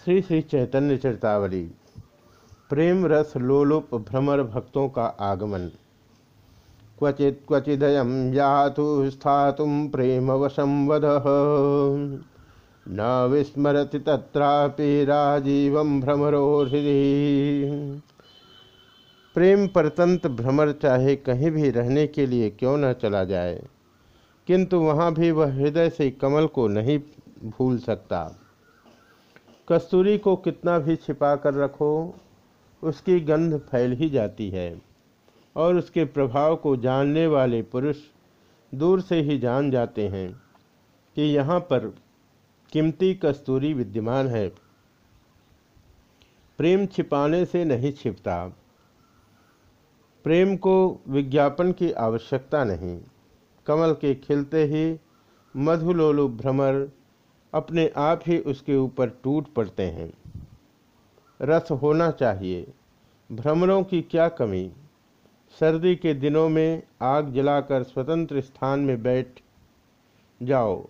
श्री श्री चैतन्य चरतावली। प्रेम रस लोलुप भ्रमर भक्तों का आगमन। क्वचित क्वचिदयम यातु स्थातुम प्रेम वशम वद। न विस्मरति तत्रापि राजीव भ्रमरो प्रेम परतंत्र भ्रमर चाहे कहीं भी रहने के लिए क्यों न चला जाए, किंतु वहाँ भी वह हृदय से कमल को नहीं भूल सकता। कस्तूरी को कितना भी छिपा कर रखो, उसकी गंध फैल ही जाती है और उसके प्रभाव को जानने वाले पुरुष दूर से ही जान जाते हैं कि यहाँ पर कीमती कस्तूरी विद्यमान है। प्रेम छिपाने से नहीं छिपता। प्रेम को विज्ञापन की आवश्यकता नहीं। कमल के खिलते ही मधुलोलु भ्रमर अपने आप ही उसके ऊपर टूट पड़ते हैं। रस होना चाहिए। भ्रमरों की क्या कमी? सर्दी के दिनों में आग जलाकर स्वतंत्र स्थान में बैठ जाओ।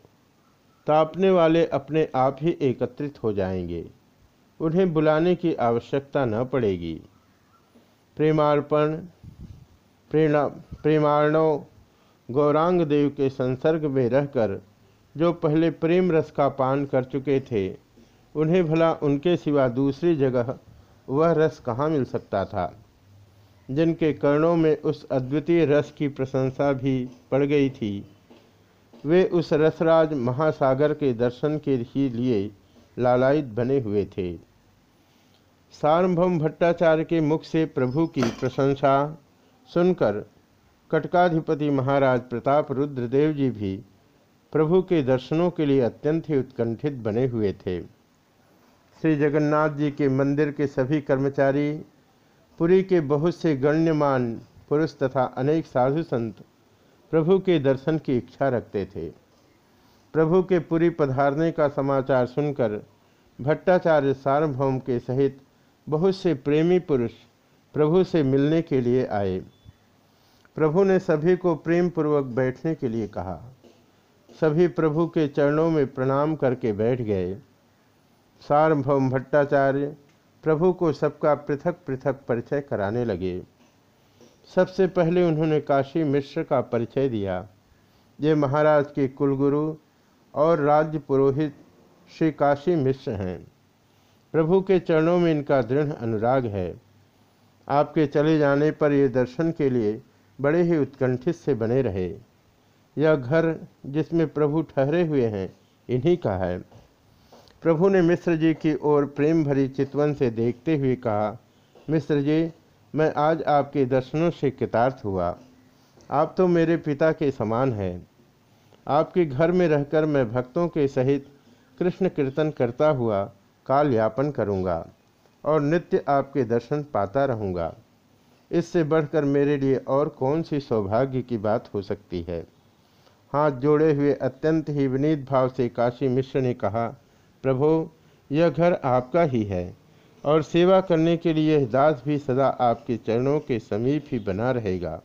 तापने वाले अपने आप ही एकत्रित हो जाएँगे। उन्हें बुलाने की आवश्यकता न पड़ेगी। प्रेमार्पण, प्रेरणा प्रेमार्णव गौरांग देव के संसर्ग में रहकर जो पहले प्रेम रस का पान कर चुके थे, उन्हें भला उनके सिवा दूसरी जगह वह रस कहाँ मिल सकता था? जिनके कर्णों में उस अद्वितीय रस की प्रशंसा भी पड़ गई थी, वे उस रसराज महासागर के दर्शन के ही लिए लालायित बने हुए थे। सार्वभौम भट्टाचार्य के मुख से प्रभु की प्रशंसा सुनकर कटकाधिपति महाराज प्रताप रुद्रदेव जी भी प्रभु के दर्शनों के लिए अत्यंत ही उत्कंठित बने हुए थे। श्री जगन्नाथ जी के मंदिर के सभी कर्मचारी, पुरी के बहुत से गण्यमान पुरुष तथा अनेक साधु संत प्रभु के दर्शन की इच्छा रखते थे। प्रभु के पुरी पधारने का समाचार सुनकर भट्टाचार्य सार्वभौम के सहित बहुत से प्रेमी पुरुष प्रभु से मिलने के लिए आए। प्रभु ने सभी को प्रेम पूर्वक बैठने के लिए कहा। सभी प्रभु के चरणों में प्रणाम करके बैठ गए। सार्वभौम भट्टाचार्य प्रभु को सबका पृथक पृथक परिचय कराने लगे। सबसे पहले उन्होंने काशी मिश्र का परिचय दिया, ये महाराज के कुलगुरु और राज्य पुरोहित श्री काशी मिश्र हैं। प्रभु के चरणों में इनका दृढ़ अनुराग है। आपके चले जाने पर ये दर्शन के लिए बड़े ही उत्कंठित से बने रहे। यह घर जिसमें प्रभु ठहरे हुए हैं, इन्हीं का है। प्रभु ने मिश्र जी की ओर प्रेम भरी चितवन से देखते हुए कहा मिश्र जी, मैं आज आपके दर्शनों से कृतार्थ हुआ। आप तो मेरे पिता के समान हैं। आपके घर में रहकर मैं भक्तों के सहित कृष्ण कीर्तन करता हुआ काल यापन करूँगा और नित्य आपके दर्शन पाता रहूँगा। इससे बढ़कर मेरे लिए और कौन सी सौभाग्य की बात हो सकती है? हाथ जोड़े हुए अत्यंत ही विनीत भाव से काशी मिश्र ने कहा, प्रभो, यह घर आपका ही है और सेवा करने के लिए दास भी सदा आपके चरणों के समीप ही बना रहेगा।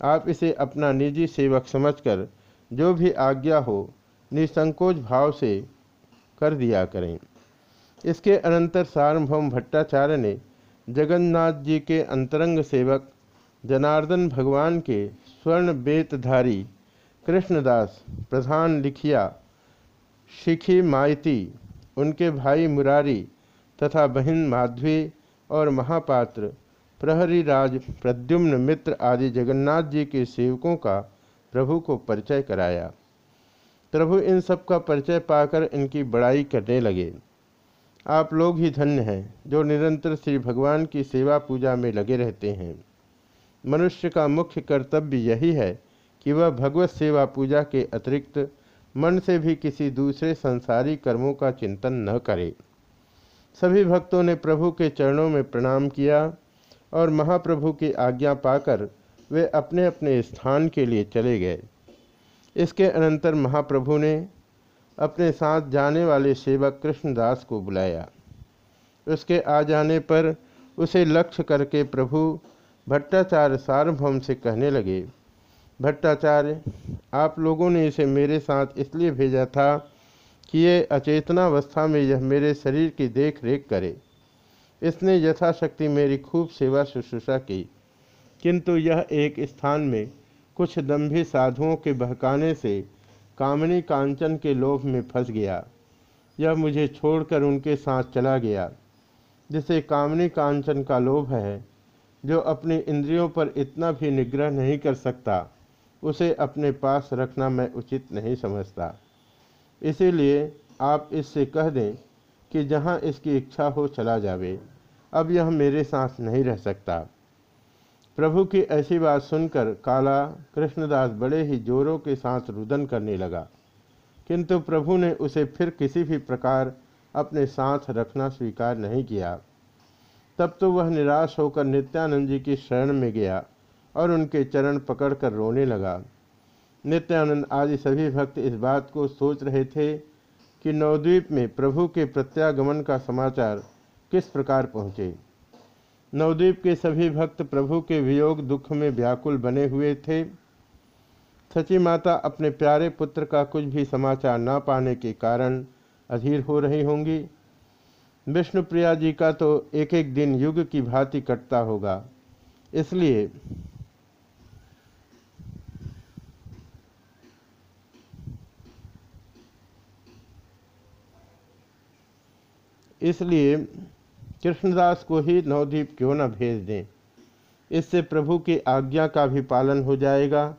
आप इसे अपना निजी सेवक समझकर जो भी आज्ञा हो, निसंकोच भाव से कर दिया करें। इसके अनंतर सार्वभौम भट्टाचार्य ने जगन्नाथ जी के अंतरंग सेवक जनार्दन भगवान के स्वर्ण बेतधारी कृष्णदास प्रधान लिखिया, शिखी माइती, उनके भाई मुरारी तथा बहन माधवी और महापात्र, प्रहरी राज प्रद्युम्न मित्र आदि जगन्नाथ जी के सेवकों का प्रभु को परिचय कराया। प्रभु इन सब का परिचय पाकर इनकी बड़ाई करने लगे। आप लोग ही धन्य हैं जो निरंतर श्री भगवान की सेवा पूजा में लगे रहते हैं। मनुष्य का मुख्य कर्तव्य यही है कि वह भगवत सेवा पूजा के अतिरिक्त मन से भी किसी दूसरे संसारी कर्मों का चिंतन न करे। सभी भक्तों ने प्रभु के चरणों में प्रणाम किया और महाप्रभु की आज्ञा पाकर वे अपने अपने स्थान के लिए चले गए। इसके अनंतर महाप्रभु ने अपने साथ जाने वाले सेवक कृष्णदास को बुलाया। उसके आ जाने पर उसे लक्ष्य करके प्रभु भट्टाचार्य सार्वभौम से कहने लगे भट्टाचार्य, आप लोगों ने इसे मेरे साथ इसलिए भेजा था कि ये अचेतनावस्था में यह मेरे शरीर की देख रेख करे। इसने यथाशक्ति मेरी खूब सेवा शुश्रूषा की। किंतु यह एक स्थान में कुछ दम्भी साधुओं के बहकाने से कामनी कांचन के लोभ में फंस गया। यह मुझे छोड़कर उनके साथ चला गया, जिसे कामनी कांचन का लोभ है, जो अपनी इंद्रियों पर इतना भी निग्रह नहीं कर सकता। उसे अपने पास रखना मैं उचित नहीं समझता। इसीलिए आप इससे कह दें कि जहाँ इसकी इच्छा हो चला जावे, अब यह मेरे साथ नहीं रह सकता। प्रभु की ऐसी बात सुनकर काला कृष्णदास बड़े ही जोरों के साथ रुदन करने लगा। किंतु प्रभु ने उसे फिर किसी भी प्रकार अपने साथ रखना स्वीकार नहीं किया। तब तो वह निराश होकर नित्यानंद जी की शरण में गया। और उनके चरण पकड़कर रोने लगा। नित्यानंद आदि सभी भक्त इस बात को सोच रहे थे कि नवद्वीप में प्रभु के प्रत्यागमन का समाचार किस प्रकार पहुँचे। नवद्वीप के सभी भक्त प्रभु के वियोग दुख में व्याकुल बने हुए थे। सची माता अपने प्यारे पुत्र का कुछ भी समाचार ना पाने के कारण अधीर हो रही होंगी। विष्णुप्रिया जी का तो एक एक दिन युग की भांति कटता होगा। इसलिए इसलिए कृष्णदास को ही नवदीप क्यों न भेज दें? इससे प्रभु की आज्ञा का भी पालन हो जाएगा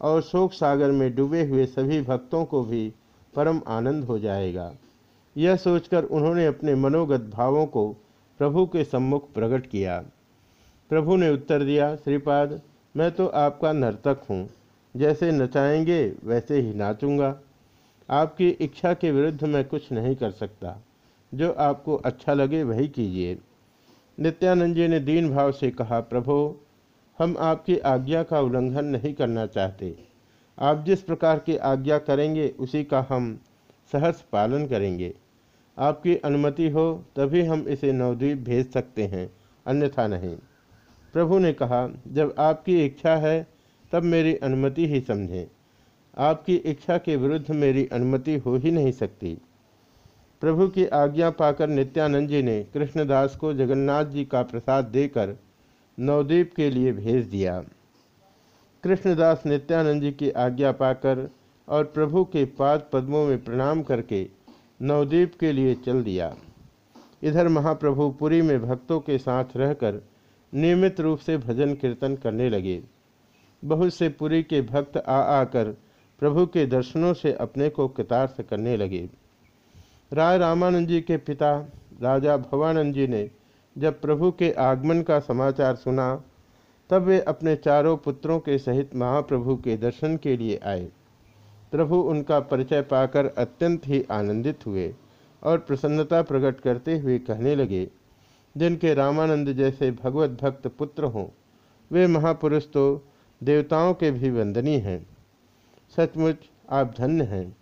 और शोक सागर में डूबे हुए सभी भक्तों को भी परम आनंद हो जाएगा। यह सोचकर उन्होंने अपने मनोगत भावों को प्रभु के सम्मुख प्रकट किया। प्रभु ने उत्तर दिया, श्रीपाद, मैं तो आपका नर्तक हूँ। जैसे नचाएँगे, वैसे ही नाचूँगा। आपकी इच्छा के विरुद्ध मैं कुछ नहीं कर सकता। जो आपको अच्छा लगे वही कीजिए। नित्यानंद जी ने दीन भाव से कहा, प्रभो, हम आपकी आज्ञा का उल्लंघन नहीं करना चाहते। आप जिस प्रकार की आज्ञा करेंगे, उसी का हम सहर्ष पालन करेंगे। आपकी अनुमति हो, तभी हम इसे नवद्वीप भेज सकते हैं, अन्यथा नहीं। प्रभु ने कहा, जब आपकी इच्छा है, तब मेरी अनुमति ही समझें। आपकी इच्छा के विरुद्ध मेरी अनुमति हो ही नहीं सकती। प्रभु की आज्ञा पाकर नित्यानंद जी ने कृष्णदास को जगन्नाथ जी का प्रसाद देकर नवद्वीप के लिए भेज दिया। कृष्णदास नित्यानंद जी की आज्ञा पाकर और प्रभु के पाद पद्मों में प्रणाम करके नवद्वीप के लिए चल दिया। इधर महाप्रभु पुरी में भक्तों के साथ रहकर नियमित रूप से भजन कीर्तन करने लगे। बहुत से पुरी के भक्त आ आकर प्रभु के दर्शनों से अपने को कृतार्थ करने लगे। राय रामानंद जी के पिता, राजा भवानंद जी ने जब प्रभु के आगमन का समाचार सुना, तब वे अपने चारों पुत्रों के सहित महाप्रभु के दर्शन के लिए आए। प्रभु उनका परिचय पाकर अत्यंत ही आनंदित हुए और प्रसन्नता प्रकट करते हुए कहने लगे, जिनके रामानंद जैसे भगवत भक्त पुत्र हों, वे महापुरुष तो देवताओं के भी वंदनीय हैं। सचमुच आप धन्य हैं।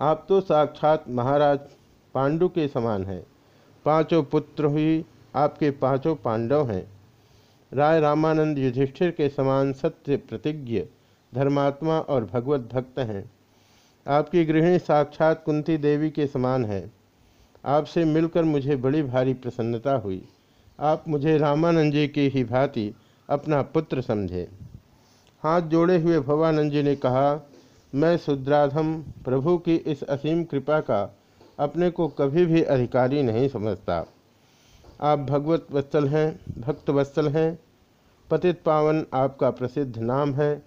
आप तो साक्षात महाराज पांडु के समान हैं। पाँचों पुत्र ही आपके पाँचों पांडव हैं। राय रामानंद युधिष्ठिर के समान सत्य प्रतिज्ञ, धर्मात्मा और भगवत भक्त हैं। आपकी गृहिणी साक्षात कुंती देवी के समान है। आपसे मिलकर मुझे बड़ी भारी प्रसन्नता हुई। आप मुझे रामानंद जी की ही भांति अपना पुत्र समझे। हाथ जोड़े हुए भवानंद जी ने कहा मैं शुद्राधम, प्रभु की इस असीम कृपा का अपने को कभी भी अधिकारी नहीं समझता। आप भगवत वत्सल हैं, भक्त वत्सल हैं, पतित पावन आपका प्रसिद्ध नाम है।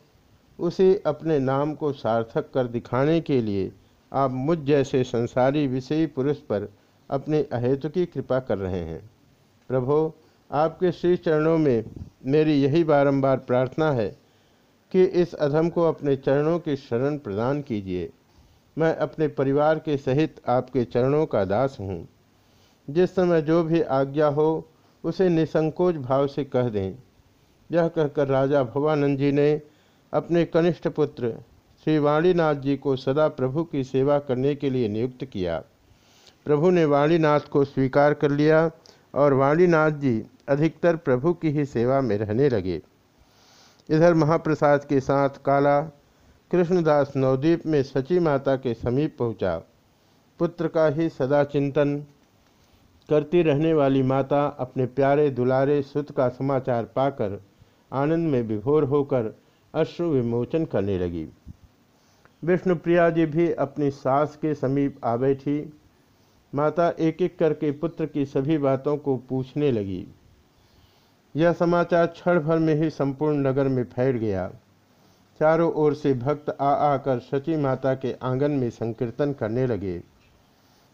उसी अपने नाम को सार्थक कर दिखाने के लिए आप मुझ जैसे संसारी विषयी पुरुष पर अपने अहेतु की कृपा कर रहे हैं। प्रभो, आपके श्री चरणों में मेरी यही बारंबार प्रार्थना है कि इस अधम को अपने चरणों की शरण प्रदान कीजिए। मैं अपने परिवार के सहित आपके चरणों का दास हूँ। जिस समय जो भी आज्ञा हो, उसे निसंकोच भाव से कह दें। यह कहकर राजा भवानंद जी ने अपने कनिष्ठ पुत्र श्री वाणीनाथ जी को सदा प्रभु की सेवा करने के लिए नियुक्त किया। प्रभु ने वाणीनाथ को स्वीकार कर लिया और वाणीनाथ जी अधिकतर प्रभु की ही सेवा में रहने लगे। इधर महाप्रसाद के साथ काला कृष्णदास नवद्वीप में सची माता के समीप पहुँचा। पुत्र का ही सदा चिंतन करती रहने वाली माता अपने प्यारे दुलारे सुत का समाचार पाकर आनंद में विभोर होकर अश्रु विमोचन करने लगी। विष्णुप्रिया जी भी अपनी सास के समीप आ बैठी। माता एक एक करके पुत्र की सभी बातों को पूछने लगी। यह समाचार क्षण भर में ही संपूर्ण नगर में फैल गया। चारों ओर से भक्त आ आकर सची माता के आँगन में संकीर्तन करने लगे।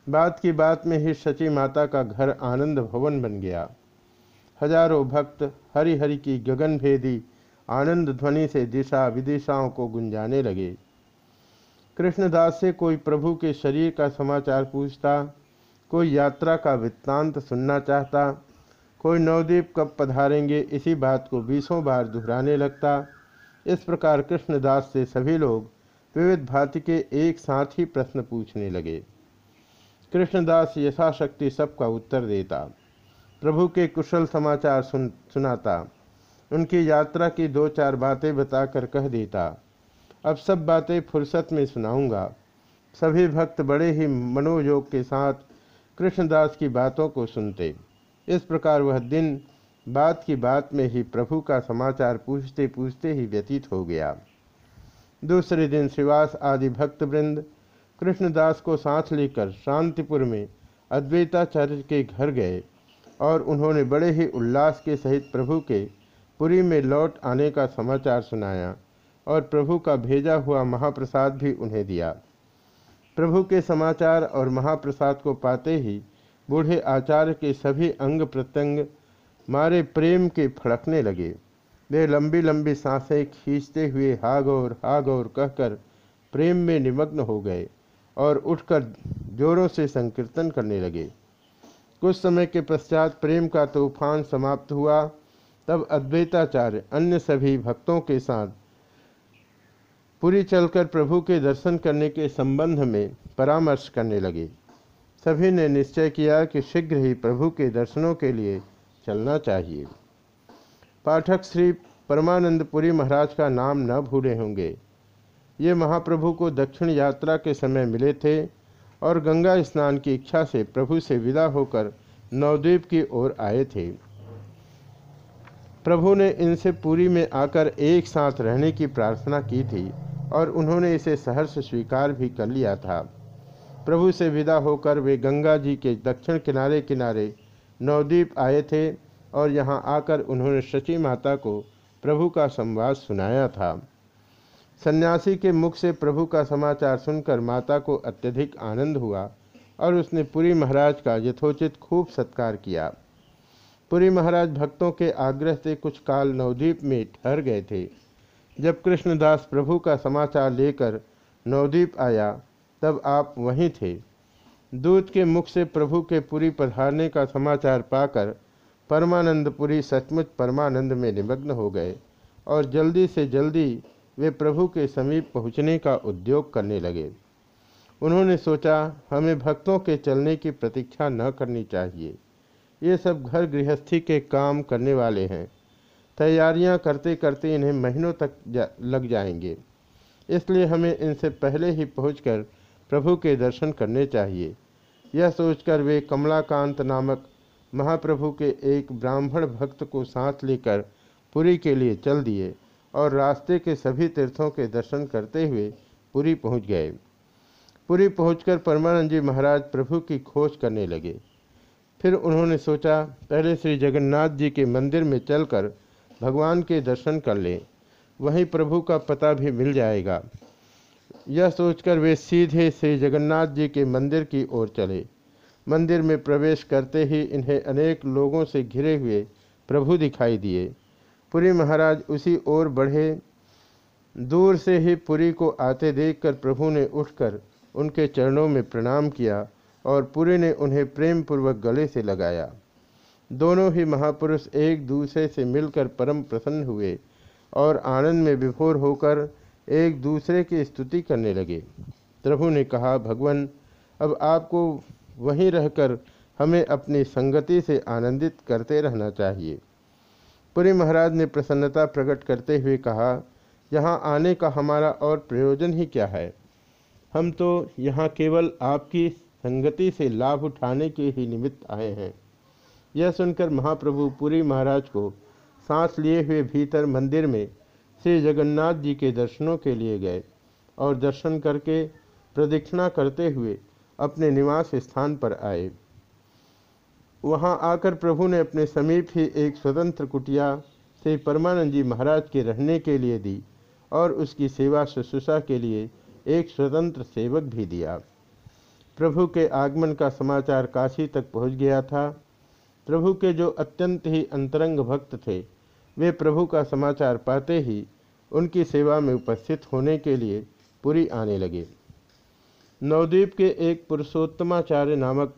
बात की बात में ही सची माता का घर आनंद भवन बन गया। हज़ारों भक्त हरि हरि की गगन भेदी आनंद ध्वनि से दिशा विदिशाओं को गुंजाने लगे। कृष्णदास से कोई प्रभु के शरीर का समाचार पूछता, कोई यात्रा का वृत्तांत सुनना चाहता कोई नवदीप कब पधारेंगे, इसी बात को बीसों बार दोहराने लगता। इस प्रकार कृष्णदास से सभी लोग विविध भांति के एक साथ ही प्रश्न पूछने लगे। कृष्णदास यथाशक्ति सबका उत्तर देता। प्रभु के कुशल समाचार सुन, सुनाता। उनकी यात्रा की दो चार बातें बताकर कह देता। अब सब बातें फुर्सत में सुनाऊँगा। सभी भक्त बड़े ही मनोयोग के साथ कृष्णदास की बातों को सुनते। इस प्रकार वह दिन बात की बात में ही प्रभु का समाचार पूछते पूछते ही व्यतीत हो गया। दूसरे दिन श्रीवास आदि भक्तवृंद कृष्णदास को साथ लेकर शांतिपुर में अद्वैताचार्य के घर गए और उन्होंने बड़े ही उल्लास के सहित प्रभु के पुरी में लौट आने का समाचार सुनाया और प्रभु का भेजा हुआ महाप्रसाद भी उन्हें दिया। प्रभु के समाचार और महाप्रसाद को पाते ही बूढ़े आचार्य के सभी अंग प्रत्यंग मारे प्रेम के फड़कने लगे। वे लंबी लंबी साँसें खींचते हुए हागौर हागौर कहकर प्रेम में निमग्न हो गए और उठकर जोरों से संकीर्तन करने लगे। कुछ समय के पश्चात प्रेम का तूफ़ान समाप्त हुआ। तब अद्वैताचार्य अन्य सभी भक्तों के साथ पूरी चलकर प्रभु के दर्शन करने के संबंध में परामर्श करने लगे। सभी ने निश्चय किया कि शीघ्र ही प्रभु के दर्शनों के लिए चलना चाहिए। पाठक श्री परमानंदपुरी महाराज का नाम न भूले होंगे। ये महाप्रभु को दक्षिण यात्रा के समय मिले थे और गंगा स्नान की इच्छा से प्रभु से विदा होकर नवद्वीप की ओर आए थे। प्रभु ने इनसे पूरी में आकर एक साथ रहने की प्रार्थना की थी और उन्होंने इसे सहर्ष स्वीकार भी कर लिया था। प्रभु से विदा होकर वे गंगा जी के दक्षिण किनारे किनारे नवद्वीप आए थे और यहाँ आकर उन्होंने शची माता को प्रभु का संवाद सुनाया था। सन्यासी के मुख से प्रभु का समाचार सुनकर माता को अत्यधिक आनंद हुआ और उसने पुरी महाराज का यथोचित खूब सत्कार किया। पुरी महाराज भक्तों के आग्रह से कुछ काल नवद्वीप में ठहर गए थे। जब कृष्णदास प्रभु का समाचार लेकर नवद्वीप आया तब आप वहीं थे। दूत के मुख से प्रभु के पुरी पधारने का समाचार पाकर परमानंदपुरी सचमुच परमानंद में निमग्न हो गए और जल्दी से जल्दी वे प्रभु के समीप पहुँचने का उद्योग करने लगे। उन्होंने सोचा हमें भक्तों के चलने की प्रतीक्षा न करनी चाहिए। ये सब घर गृहस्थी के काम करने वाले हैं। तैयारियाँ करते करते इन्हें महीनों तक जा, लग जाएँगे। इसलिए हमें इनसे पहले ही पहुंचकर प्रभु के दर्शन करने चाहिए। यह सोचकर वे कमलाकांत नामक महाप्रभु के एक ब्राह्मण भक्त को साथ लेकर पुरी के लिए चल दिए और रास्ते के सभी तीर्थों के दर्शन करते हुए पुरी पहुँच गए। पुरी पहुंचकर परमानंद जी महाराज प्रभु की खोज करने लगे। फिर उन्होंने सोचा, पहले श्री जगन्नाथ जी के मंदिर में चलकर भगवान के दर्शन कर लें। वहीं प्रभु का पता भी मिल जाएगा। यह सोचकर वे सीधे से जगन्नाथ जी के मंदिर की ओर चले। मंदिर में प्रवेश करते ही इन्हें अनेक लोगों से घिरे हुए प्रभु दिखाई दिए। पुरी महाराज उसी ओर बढ़े। दूर से ही पुरी को आते देखकर प्रभु ने उठकर उनके चरणों में प्रणाम किया और पुरी ने उन्हें प्रेम पूर्वक गले से लगाया। दोनों ही महापुरुष एक दूसरे से मिलकर परम प्रसन्न हुए और आनंद में विभोर होकर एक दूसरे की स्तुति करने लगे। प्रभु ने कहा, भगवान, अब आपको वहीं रहकर हमें अपनी संगति से आनंदित करते रहना चाहिए। पुरी महाराज ने प्रसन्नता प्रकट करते हुए कहा, यहाँ आने का हमारा और प्रयोजन ही क्या है? हम तो यहाँ केवल आपकी संगति से लाभ उठाने के ही निमित्त आए हैं। यह सुनकर महाप्रभु पुरी महाराज को सांस लिए हुए भीतर मंदिर में श्री जगन्नाथ जी के दर्शनों के लिए गए और दर्शन करके प्रदक्षिणा करते हुए अपने निवास स्थान पर आए। वहाँ आकर प्रभु ने अपने समीप ही एक स्वतंत्र कुटिया श्री परमानंद जी महाराज के रहने के लिए दी और उसकी सेवा शुश्रूषा के लिए एक स्वतंत्र सेवक भी दिया। प्रभु के आगमन का समाचार काशी तक पहुँच गया था। प्रभु के जो अत्यंत ही अंतरंग भक्त थे वे प्रभु का समाचार पाते ही उनकी सेवा में उपस्थित होने के लिए पूरी आने लगे। नवद्वीप के एक पुरुषोत्तमाचार्य नामक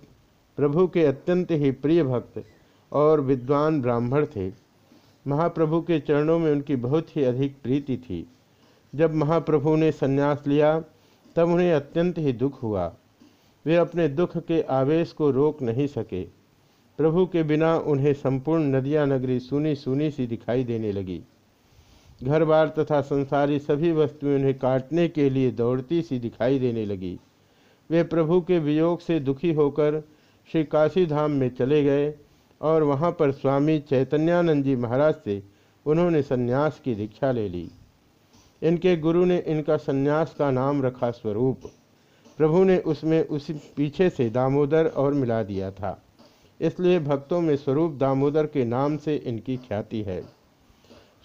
प्रभु के अत्यंत ही प्रिय भक्त और विद्वान ब्राह्मण थे। महाप्रभु के चरणों में उनकी बहुत ही अधिक प्रीति थी। जब महाप्रभु ने संन्यास लिया, तब उन्हें अत्यंत ही दुख हुआ। वे अपने दुख के आवेश को रोक नहीं सके। प्रभु के बिना उन्हें संपूर्ण नदिया नगरी सुनी सुनी सी दिखाई देने लगी। घर बार तथा संसारी सभी वस्तुएँ उन्हें काटने के लिए दौड़ती सी दिखाई देने लगी। वे प्रभु के वियोग से दुखी होकर श्री काशी धाम में चले गए और वहाँ पर स्वामी चैतन्यानंद जी महाराज से उन्होंने सन्यास की दीक्षा ले ली। इनके गुरु ने इनका सन्यास का नाम रखा स्वरूप। प्रभु ने उसमें उसी पीछे से दामोदर और मिला दिया था। इसलिए भक्तों में स्वरूप दामोदर के नाम से इनकी ख्याति है।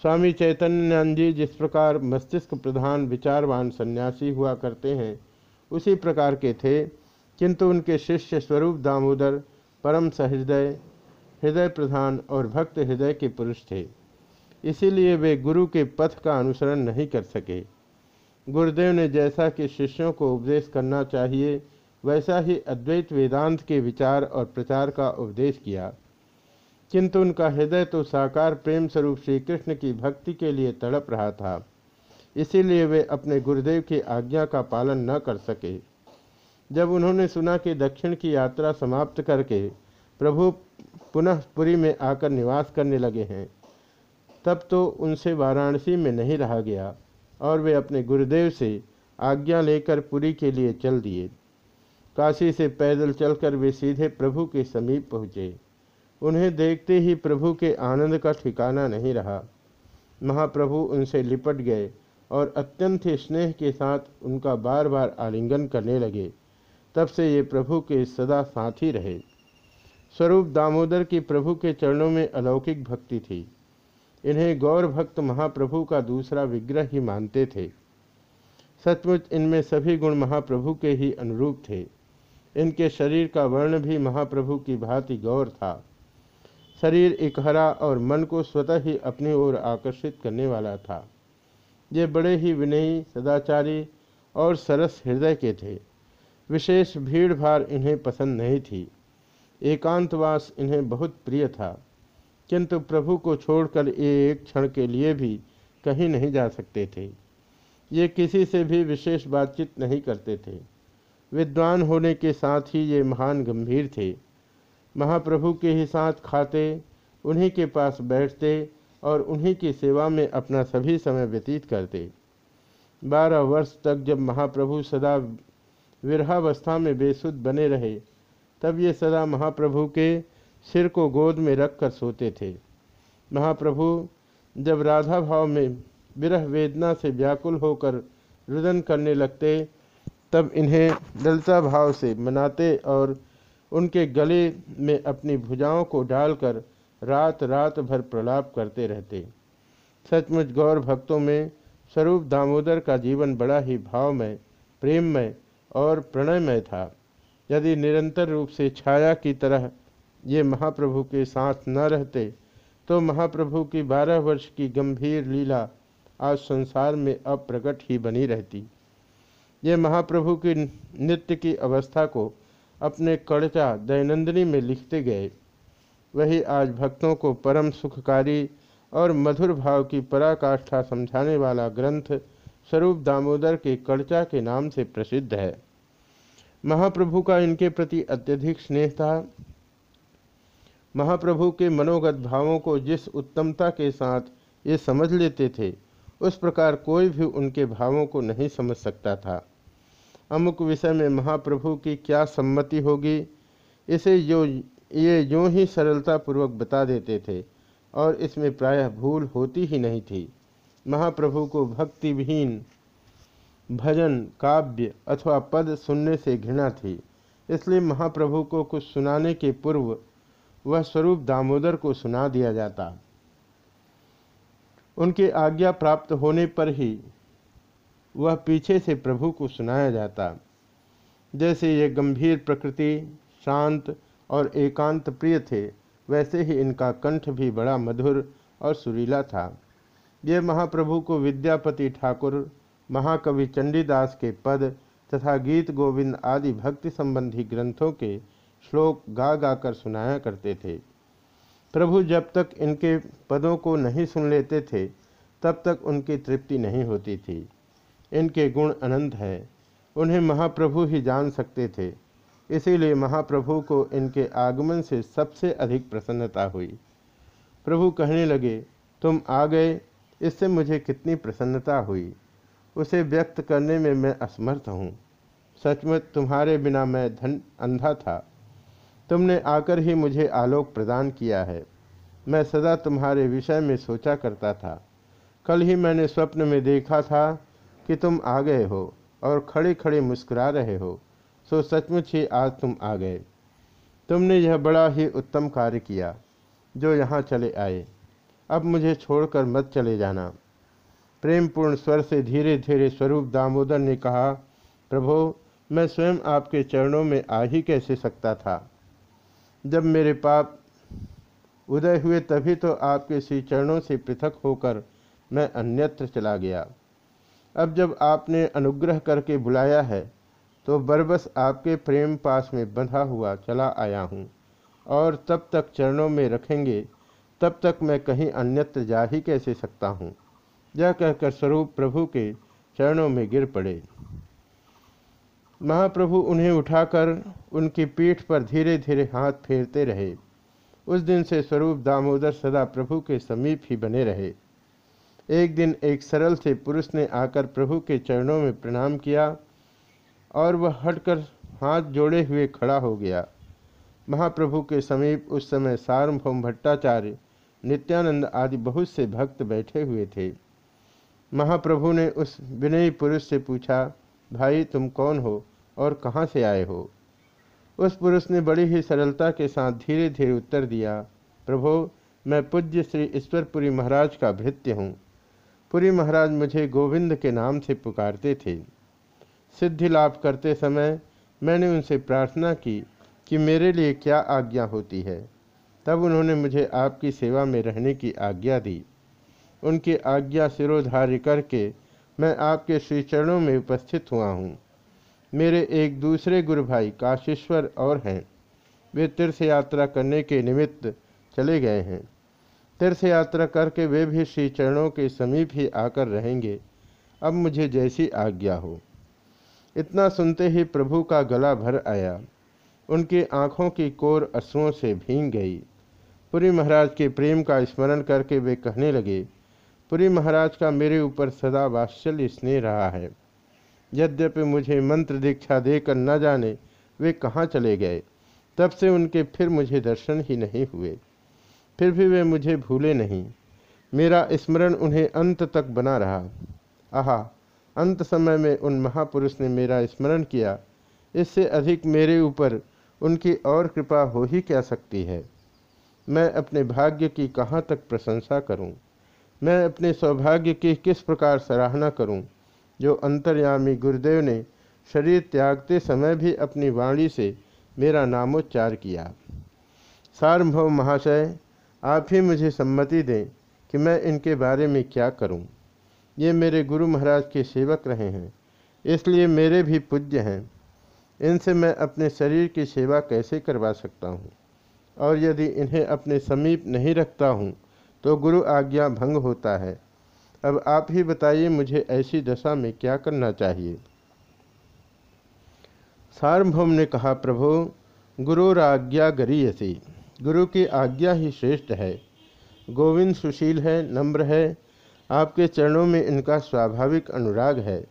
स्वामी चैतन्यानंद जी जिस प्रकार मस्तिष्क प्रधान विचारवान सन्यासी हुआ करते हैं, उसी प्रकार के थे, किंतु उनके शिष्य स्वरूप दामोदर परम सहृदय, हृदय प्रधान और भक्त हृदय के पुरुष थे। इसीलिए वे गुरु के पथ का अनुसरण नहीं कर सके। गुरुदेव ने जैसा कि शिष्यों को उपदेश करना चाहिए वैसा ही अद्वैत वेदांत के विचार और प्रचार का उपदेश किया। किंतु उनका हृदय तो साकार प्रेम स्वरूप श्री कृष्ण की भक्ति के लिए तड़प रहा था। इसीलिए वे अपने गुरुदेव की आज्ञा का पालन न कर सके। जब उन्होंने सुना कि दक्षिण की यात्रा समाप्त करके प्रभु पुनः पुरी में आकर निवास करने लगे हैं, तब तो उनसे वाराणसी में नहीं रहा गया और वे अपने गुरुदेव से आज्ञा लेकर पुरी के लिए चल दिए। काशी से पैदल चलकर वे सीधे प्रभु के समीप पहुँचे। उन्हें देखते ही प्रभु के आनंद का ठिकाना नहीं रहा। महाप्रभु उनसे लिपट गए और अत्यंत स्नेह के साथ उनका बार बार आलिंगन करने लगे। तब से ये प्रभु के सदा साथी रहे। स्वरूप दामोदर की प्रभु के चरणों में अलौकिक भक्ति थी। इन्हें गौर भक्त महाप्रभु का दूसरा विग्रह ही मानते थे। सचमुच इनमें सभी गुण महाप्रभु के ही अनुरूप थे। इनके शरीर का वर्ण भी महाप्रभु की भांति गौर था। शरीर इकहरा और मन को स्वतः ही अपनी ओर आकर्षित करने वाला था। ये बड़े ही विनयी, सदाचारी और सरस हृदय के थे। विशेष भीड़ भाड़ इन्हें पसंद नहीं थी। एकांतवास इन्हें बहुत प्रिय था। किंतु प्रभु को छोड़कर ये एक क्षण के लिए भी कहीं नहीं जा सकते थे। ये किसी से भी विशेष बातचीत नहीं करते थे। विद्वान होने के साथ ही ये महान गंभीर थे। महाप्रभु के ही साथ खाते, उन्हीं के पास बैठते और उन्हीं की सेवा में अपना सभी समय व्यतीत करते। बारह वर्ष तक जब महाप्रभु सदा विरहावस्था में बेसुध बने रहे, तब ये सदा महाप्रभु के सिर को गोद में रख कर सोते थे। महाप्रभु जब राधा भाव में विरह वेदना से व्याकुल होकर रुदन करने लगते तब इन्हें ललता भाव से मनाते और उनके गले में अपनी भुजाओं को डालकर रात रात भर प्रलाप करते रहते। सचमुच गौर भक्तों में स्वरूप दामोदर का जीवन बड़ा ही भावमय, प्रेममय और प्रणयमय था। यदि निरंतर रूप से छाया की तरह ये महाप्रभु के साथ न रहते तो महाप्रभु की बारह वर्ष की गंभीर लीला आज संसार में अप्रकट ही बनी रहती। ये महाप्रभु की नित्य की अवस्था को अपने कड़चा दैनंदिनी में लिखते गए। वही आज भक्तों को परम सुखकारी और मधुर भाव की पराकाष्ठा समझाने वाला ग्रंथ स्वरूप दामोदर के कड़चा के नाम से प्रसिद्ध है। महाप्रभु का इनके प्रति अत्यधिक स्नेह था। महाप्रभु के मनोगत भावों को जिस उत्तमता के साथ ये समझ लेते थे उस प्रकार कोई भी उनके भावों को नहीं समझ सकता था। अमुक विषय में महाप्रभु की क्या सम्मति होगी, इसे जो, ये यूँ ही सरलतापूर्वक बता देते थे, और इसमें प्रायः भूल होती ही नहीं थी। महाप्रभु को भक्ति विहीन भजन, काव्य अथवा पद सुनने से घृणा थी, इसलिए महाप्रभु को कुछ सुनाने के पूर्व वह स्वरूप दामोदर को सुना दिया जाता। उनकी आज्ञा प्राप्त होने पर ही वह पीछे से प्रभु को सुनाया जाता। जैसे ये गंभीर प्रकृति, शांत और एकांत प्रिय थे, वैसे ही इनका कंठ भी बड़ा मधुर और सुरीला था। ये महाप्रभु को विद्यापति ठाकुर, महाकवि चंडीदास के पद तथा गीत गोविंद आदि भक्ति संबंधी ग्रंथों के श्लोक गा गा कर सुनाया करते थे। प्रभु जब तक इनके पदों को नहीं सुन लेते थे, तब तक उनकी तृप्ति नहीं होती थी। इनके गुण अनंत है, उन्हें महाप्रभु ही जान सकते थे। इसीलिए महाप्रभु को इनके आगमन से सबसे अधिक प्रसन्नता हुई। प्रभु कहने लगे, तुम आ गए, इससे मुझे कितनी प्रसन्नता हुई। उसे व्यक्त करने में मैं असमर्थ हूँ। सचमुच तुम्हारे बिना मैं धन अंधा था। तुमने आकर ही मुझे आलोक प्रदान किया है। मैं सदा तुम्हारे विषय में सोचा करता था। कल ही मैंने स्वप्न में देखा था कि तुम आ गए हो और खड़े खड़े मुस्कुरा रहे हो। सो सचमुच ही आज तुम आ गए। तुमने यह बड़ा ही उत्तम कार्य किया, जो यहाँ चले आए। अब मुझे छोड़कर मत चले जाना। प्रेमपूर्ण स्वर से धीरे धीरे स्वरूप दामोदर ने कहा, प्रभो, मैं स्वयं आपके चरणों में आ ही कैसे सकता था? जब मेरे पाप उदय हुए तभी तो आपके श्री चरणों से पृथक होकर मैं अन्यत्र चला गया। अब जब आपने अनुग्रह करके बुलाया है तो बरबस आपके प्रेम पास में बंधा हुआ चला आया हूँ, और तब तक चरणों में रखेंगे, तब तक मैं कहीं अन्यत्र जा ही कैसे सकता हूँ? यह कहकर स्वरूप प्रभु के चरणों में गिर पड़े। महाप्रभु उन्हें उठाकर उनकी पीठ पर धीरे धीरे हाथ फेरते रहे। उस दिन से स्वरूप दामोदर सदा प्रभु के समीप ही बने रहे। एक दिन एक सरल से पुरुष ने आकर प्रभु के चरणों में प्रणाम किया और वह हटकर हाथ जोड़े हुए खड़ा हो गया। महाप्रभु के समीप उस समय सार्वभौम भट्टाचार्य, नित्यानंद आदि बहुत से भक्त बैठे हुए थे। महाप्रभु ने उस विनयी पुरुष से पूछा, भाई, तुम कौन हो? और कहाँ से आए हो? उस पुरुष ने बड़ी ही सरलता के साथ धीरे धीरे उत्तर दिया, प्रभो, मैं पूज्य श्री ईश्वरपुरी महाराज का भृत्य हूँ। पुरी महाराज मुझे गोविंद के नाम से पुकारते थे। सिद्धि लाभ करते समय मैंने उनसे प्रार्थना की कि मेरे लिए क्या आज्ञा होती है। तब उन्होंने मुझे आपकी सेवा में रहने की आज्ञा दी। उनकी आज्ञा सिरोधार्य करके मैं आपके श्री चरणों में उपस्थित हुआ हूँ। मेरे एक दूसरे गुरु भाई काशीश्वर और हैं। वे तीर्थ यात्रा करने के निमित्त चले गए हैं। तीर्थ यात्रा करके वे भी श्री चरणों के समीप ही आकर रहेंगे। अब मुझे जैसी आज्ञा हो। इतना सुनते ही प्रभु का गला भर आया। उनकी आँखों की कोर अश्रुओं से भींग गई। पुरी महाराज के प्रेम का स्मरण करके वे कहने लगे, पुरी महाराज का मेरे ऊपर सदा वात्सल्य स्नेह रहा है। यद्यपि मुझे मंत्र दीक्षा देकर न जाने वे कहाँ चले गए। तब से उनके फिर मुझे दर्शन ही नहीं हुए। फिर भी वे मुझे भूले नहीं। मेरा स्मरण उन्हें अंत तक बना रहा। आहा, अंत समय में उन महापुरुष ने मेरा स्मरण किया। इससे अधिक मेरे ऊपर उनकी और कृपा हो ही क्या सकती है? मैं अपने भाग्य की कहाँ तक प्रशंसा करूँ? मैं अपने सौभाग्य की किस प्रकार सराहना करूँ? जो अंतर्यामी गुरुदेव ने शरीर त्यागते समय भी अपनी वाणी से मेरा नामोच्चार किया। सार्वभौम महाशय, आप ही मुझे सम्मति दें कि मैं इनके बारे में क्या करूँ? ये मेरे गुरु महाराज के सेवक रहे हैं, इसलिए मेरे भी पूज्य हैं। इनसे मैं अपने शरीर की सेवा कैसे करवा सकता हूँ? और यदि इन्हें अपने समीप नहीं रखता हूँ तो गुरु आज्ञा भंग होता है। अब आप ही बताइए मुझे ऐसी दशा में क्या करना चाहिए। सार्वभौम ने कहा, प्रभु गुरुराज्ञा गरीयसी। गुरु की आज्ञा ही श्रेष्ठ है। गोविंद सुशील है, नम्र है। आपके चरणों में इनका स्वाभाविक अनुराग है।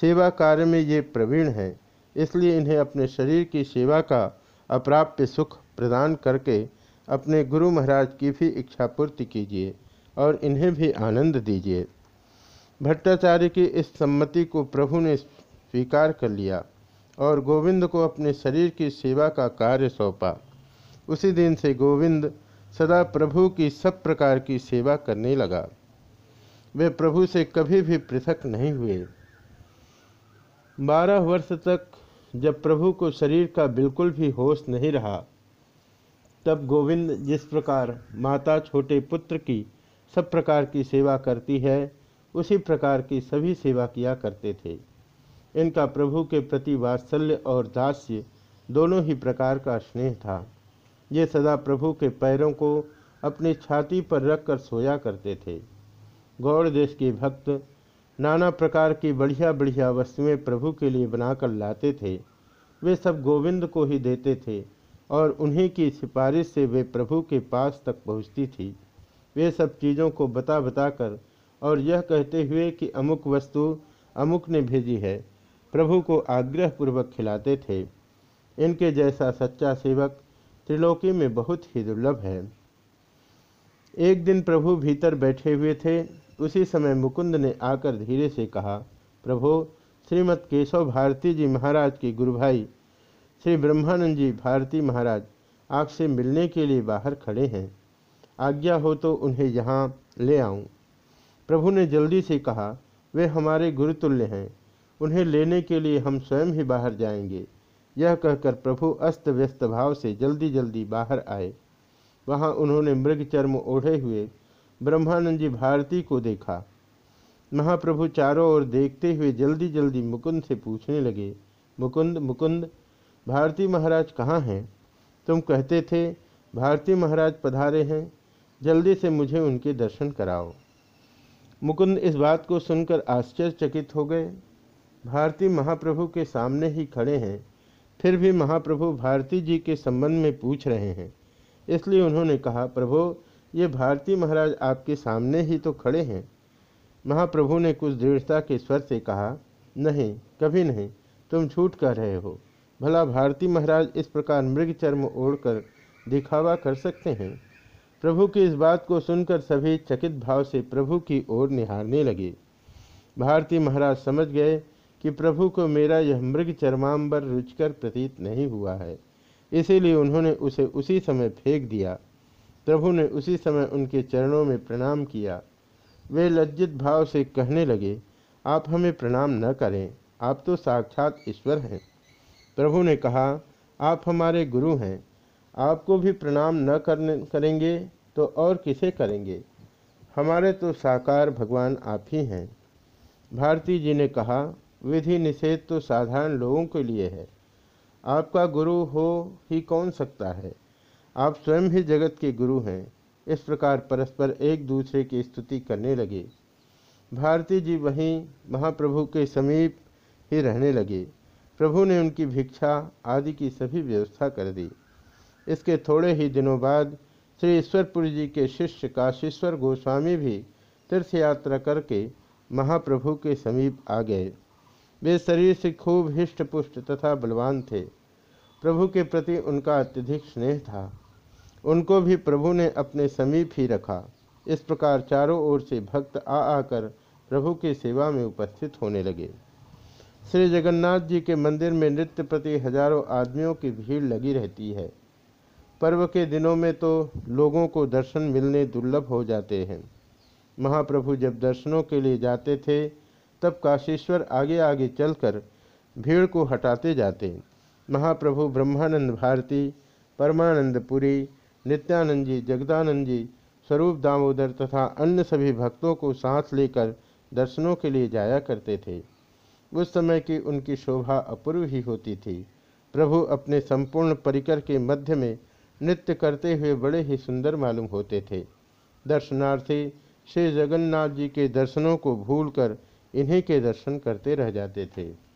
सेवा कार्य में ये प्रवीण हैं, इसलिए इन्हें अपने शरीर की सेवा का अप्राप्य सुख प्रदान करके अपने गुरु महाराज की भी इच्छा पूर्ति कीजिए। और इन्हें भी आनंद दीजिए। भट्टाचार्य की इस सम्मति को प्रभु ने स्वीकार कर लिया और गोविंद को अपने शरीर की सेवा का कार्य सौंपा। उसी दिन से गोविंद सदा प्रभु की सब प्रकार की सेवा करने लगा। वे प्रभु से कभी भी पृथक नहीं हुए। बारह वर्ष तक जब प्रभु को शरीर का बिल्कुल भी होश नहीं रहा, तब गोविंद जिस प्रकार माता छोटे पुत्र की सब प्रकार की सेवा करती है, उसी प्रकार की सभी सेवा किया करते थे। इनका प्रभु के प्रति वात्सल्य और दास्य दोनों ही प्रकार का स्नेह था। ये सदा प्रभु के पैरों को अपनी छाती पर रखकर सोया करते थे। गौड़ देश के भक्त नाना प्रकार की बढ़िया बढ़िया वस्तुएँ प्रभु के लिए बनाकर लाते थे। वे सब गोविंद को ही देते थे और उन्हीं की सिफारिश से वे प्रभु के पास तक पहुँचती थी। वे सब चीज़ों को बता बता कर और यह कहते हुए कि अमुक वस्तु अमुक ने भेजी है, प्रभु को आग्रह पूर्वक खिलाते थे। इनके जैसा सच्चा सेवक त्रिलोकी में बहुत ही दुर्लभ है। एक दिन प्रभु भीतर बैठे हुए थे। उसी समय मुकुंद ने आकर धीरे से कहा, प्रभु, श्रीमद केशव भारती जी महाराज के गुरु भाई श्री ब्रह्मानंद जी भारती महाराज आपसे मिलने के लिए बाहर खड़े हैं। आज्ञा हो तो उन्हें यहाँ ले आऊँ। प्रभु ने जल्दी से कहा, वे हमारे गुरुतुल्य हैं, उन्हें लेने के लिए हम स्वयं ही बाहर जाएँगे। यह कहकर प्रभु अस्त व्यस्त भाव से जल्दी जल्दी बाहर आए। वहाँ उन्होंने मृग चर्म ओढ़े हुए ब्रह्मानंद जी भारती को देखा। महाप्रभु चारों ओर देखते हुए जल्दी जल्दी मुकुंद से पूछने लगे, मुकुंद मुकुंद, भारती महाराज कहाँ हैं? तुम कहते थे, भारती महाराज पधारे हैं। जल्दी से मुझे उनके दर्शन कराओ। मुकुंद इस बात को सुनकर आश्चर्यचकित हो गए। भारती महाप्रभु के सामने ही खड़े हैं, फिर भी महाप्रभु भारती जी के संबंध में पूछ रहे हैं। इसलिए उन्होंने कहा, प्रभु, ये भारती महाराज आपके सामने ही तो खड़े हैं। महाप्रभु ने कुछ दृढ़ता के स्वर से कहा, नहीं, कभी नहीं, तुम झूठ कह रहे हो। भला भारती महाराज इस प्रकार मृग चर्म ओढ़कर दिखावा कर सकते हैं? प्रभु की इस बात को सुनकर सभी चकित भाव से प्रभु की ओर निहारने लगे। भारती महाराज समझ गए कि प्रभु को मेरा यह मृग चरमाम्बर रुचकर प्रतीत नहीं हुआ है। इसीलिए उन्होंने उसे उसी समय फेंक दिया। प्रभु ने उसी समय उनके चरणों में प्रणाम किया। वे लज्जित भाव से कहने लगे, आप हमें प्रणाम न करें, आप तो साक्षात ईश्वर हैं। प्रभु ने कहा, आप हमारे गुरु हैं आपको भी प्रणाम न करने, करेंगे तो और किसे करेंगे? हमारे तो साकार भगवान आप ही हैं। भारती जी ने कहा, विधि निषेध तो साधारण लोगों के लिए है। आपका गुरु हो ही कौन सकता है? आप स्वयं भी जगत के गुरु हैं। इस प्रकार परस्पर एक दूसरे की स्तुति करने लगे। भारती जी वहीं महाप्रभु के समीप ही रहने लगे। प्रभु ने उनकी भिक्षा आदि की सभी व्यवस्था कर दी। इसके थोड़े ही दिनों बाद श्री ईश्वरपुरी जी के शिष्य काशीश्वर गोस्वामी भी तीर्थ यात्रा करके महाप्रभु के समीप आ गए। वे शरीर से खूब हिष्ट पुष्ट तथा बलवान थे। प्रभु के प्रति उनका अत्यधिक स्नेह था। उनको भी प्रभु ने अपने समीप ही रखा। इस प्रकार चारों ओर से भक्त आ आकर प्रभु की सेवा में उपस्थित होने लगे। श्री जगन्नाथ जी के मंदिर में नृत्य प्रति हज़ारों आदमियों की भीड़ लगी रहती है। पर्व के दिनों में तो लोगों को दर्शन मिलने दुर्लभ हो जाते हैं। महाप्रभु जब दर्शनों के लिए जाते थे, तब काशीश्वर आगे आगे चलकर भीड़ को हटाते जाते। महाप्रभु ब्रह्मानंद भारती परमानंदपुरी नित्यानंद जी, जगदानंद जी, स्वरूप दामोदर तथा अन्य सभी भक्तों को साथ लेकर दर्शनों के लिए जाया करते थे। उस समय की उनकी शोभा अपूर्व ही होती थी। प्रभु अपने संपूर्ण परिकर के मध्य में नृत्य करते हुए बड़े ही सुंदर मालूम होते थे। दर्शनार्थी श्री जगन्नाथ जी के दर्शनों को भूलकर इन्हीं के दर्शन करते रह जाते थे।